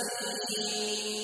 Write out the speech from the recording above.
الْمُسْتَقِيمِ